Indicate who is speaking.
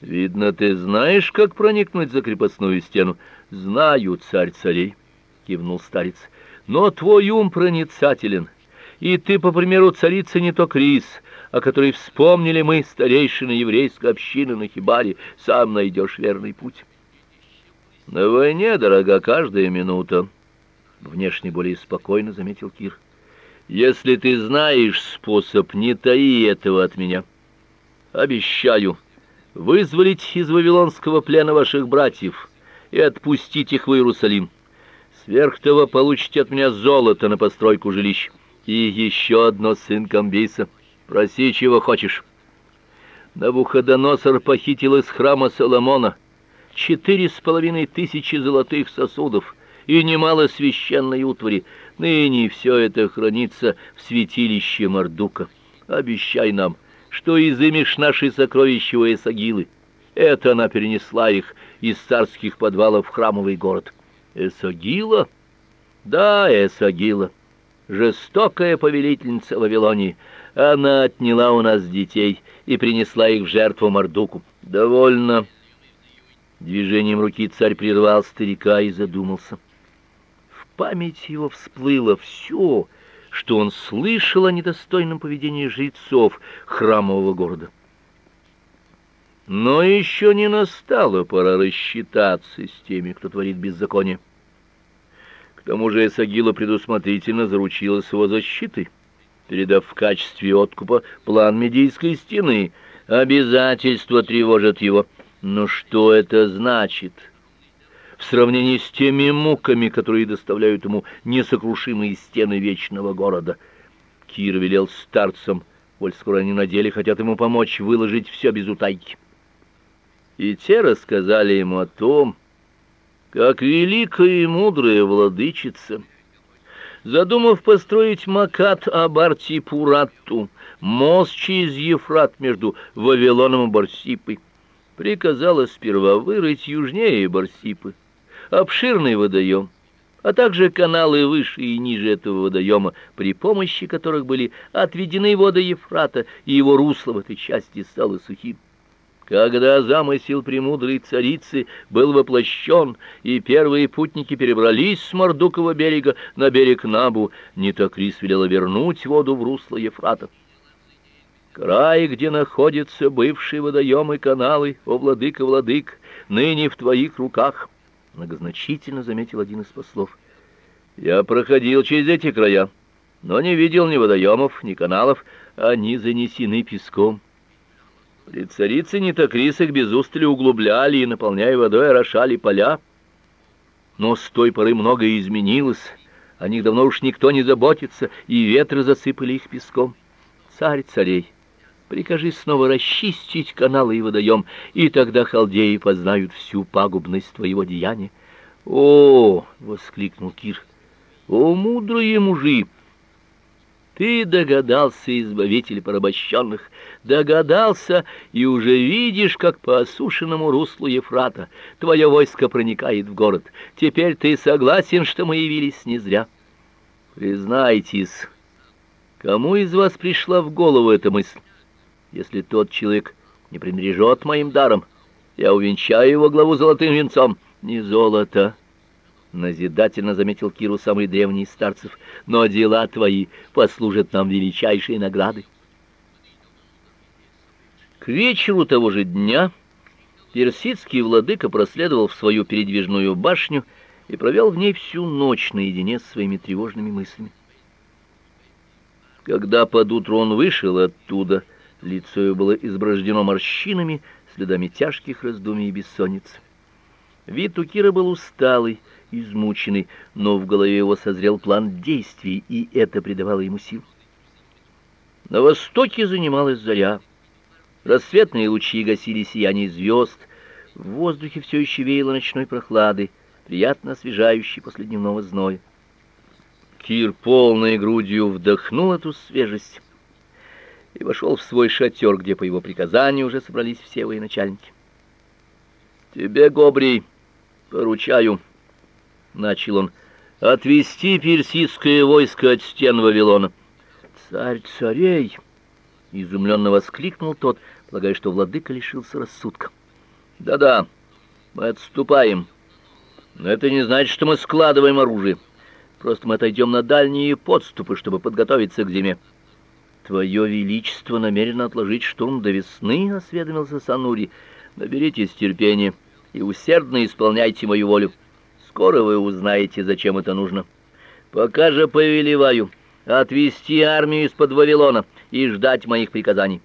Speaker 1: Видно, ты знаешь, как проникнуть за крепостную стену. Знаю, царь царей, кивнул старец. Но твой ум проницателен, и ты, по примеру царицы не то Крис, о которой вспомнили мы, старейшины еврейской общины на Хибаре, сам найдешь верный путь. На войне дорога каждая минута, внешне более спокойно заметил Кир. Если ты знаешь способ, не таи этого от меня. Обещаю вызволить из вавилонского плена ваших братьев и отпустить их в Иерусалим. Сверх того получите от меня золото на постройку жилищ и еще одно сын Камбиса. Проси, чего хочешь. Навуходоносор похитил из храма Соломона четыре с половиной тысячи золотых сосудов и немало священной утвари. Ныне все это хранится в святилище Мардука. Обещай нам, — что изымешь наши сокровища у Эсагилы. Это она перенесла их из царских подвалов в храмовый город. Эсагила? Да, Эсагила. Жестокая повелительница Вавилонии. Она отняла у нас детей и принесла их в жертву Мардуку. Довольно. Движением руки царь прервал старика и задумался. В память его всплыло все, что он слышал о недостойном поведении жрецов храмового города. Но еще не настала пора рассчитаться с теми, кто творит беззаконие. К тому же Эсагила предусмотрительно заручилась его защитой, передав в качестве откупа план Медийской стены. Обязательства тревожат его. Но что это значит? — в сравнении с теми муками, которые доставляют ему несокрушимые стены вечного города. Кир велел старцам, коль скоро они на деле хотят ему помочь, выложить все без утайки. И те рассказали ему о том, как великая и мудрая владычица, задумав построить Макат Абарти Пуратту, мост через Ефрат между Вавилоном и Барсипой, приказала сперва вырыть южнее Барсипы, обширный водоем, а также каналы выше и ниже этого водоема, при помощи которых были отведены воды Ефрата, и его русло в этой части стало сухим. Когда замысел премудрой царицы был воплощен, и первые путники перебрались с Мордукова берега на берег Набу, Нитокрис велела вернуть воду в русло Ефрата. Край, где находятся бывшие водоемы и каналы, о владыка владык, ныне в твоих руках — многозначительно заметил один из послов. Я проходил через эти края, но не видел ни водоемов, ни каналов, они занесены песком. При царице Нитокрис их без устали углубляли и, наполняя водой, орошали поля. Но с той поры многое изменилось, о них давно уж никто не заботится, и ветры засыпали их песком. Царь царей, Прикажи снова расчистить каналы и водоем, и тогда халдеи познают всю пагубность твоего деяния. О, воскликнул Кир. О, мудрые мужи! Ты догадался, избавитель порабощенных, догадался и уже видишь, как по осушенному руслу Ефрата твое войско проникает в город. Теперь ты согласен, что мы явились не зря. Признайтесь, кому из вас пришла в голову эта мысль? Если тот человек не пренебрежет моим даром, я увенчаю его главу золотым венцом. Не золото, назидательно заметил Киру самый древний из старцев, но дела твои послужат нам величайшей наградой. К вечеру того же дня персидский владыка проследовал в свою передвижную башню и провел в ней всю ночь наедине с своими тревожными мыслями. Когда под утро он вышел оттуда, Лицо его было изброждено морщинами, следами тяжких раздумий и бессонницы. Вид у Кира был усталый, измученный, но в голове его созрел план действий, и это придавало ему сил. На востоке занималась заря. Рассветные лучи гасили сияние звезд, в воздухе все еще веяло ночной прохладой, приятно освежающей после дневного зноя. Кир полной грудью вдохнул эту свежесть и вошел в свой шатер, где по его приказанию уже собрались все военачальники. «Тебе, Гобрий, поручаю», — начал он, — «отвести персидское войско от стен Вавилона». «Царь царей!» — изумленно воскликнул тот, полагая, что владыка лишился рассудка. Да-да, мы отступаем. Но это не значит, что мы складываем оружие. Просто мы отойдем на дальние подступы, чтобы подготовиться к зиме. Твое величество намерено отложить штурм до весны, осведомился Санури. Наберитесь терпения и усердно исполняйте мою волю. Скоро вы узнаете, зачем это нужно. Пока же повелеваю отвести армию из-под Вавилона и ждать моих приказаний.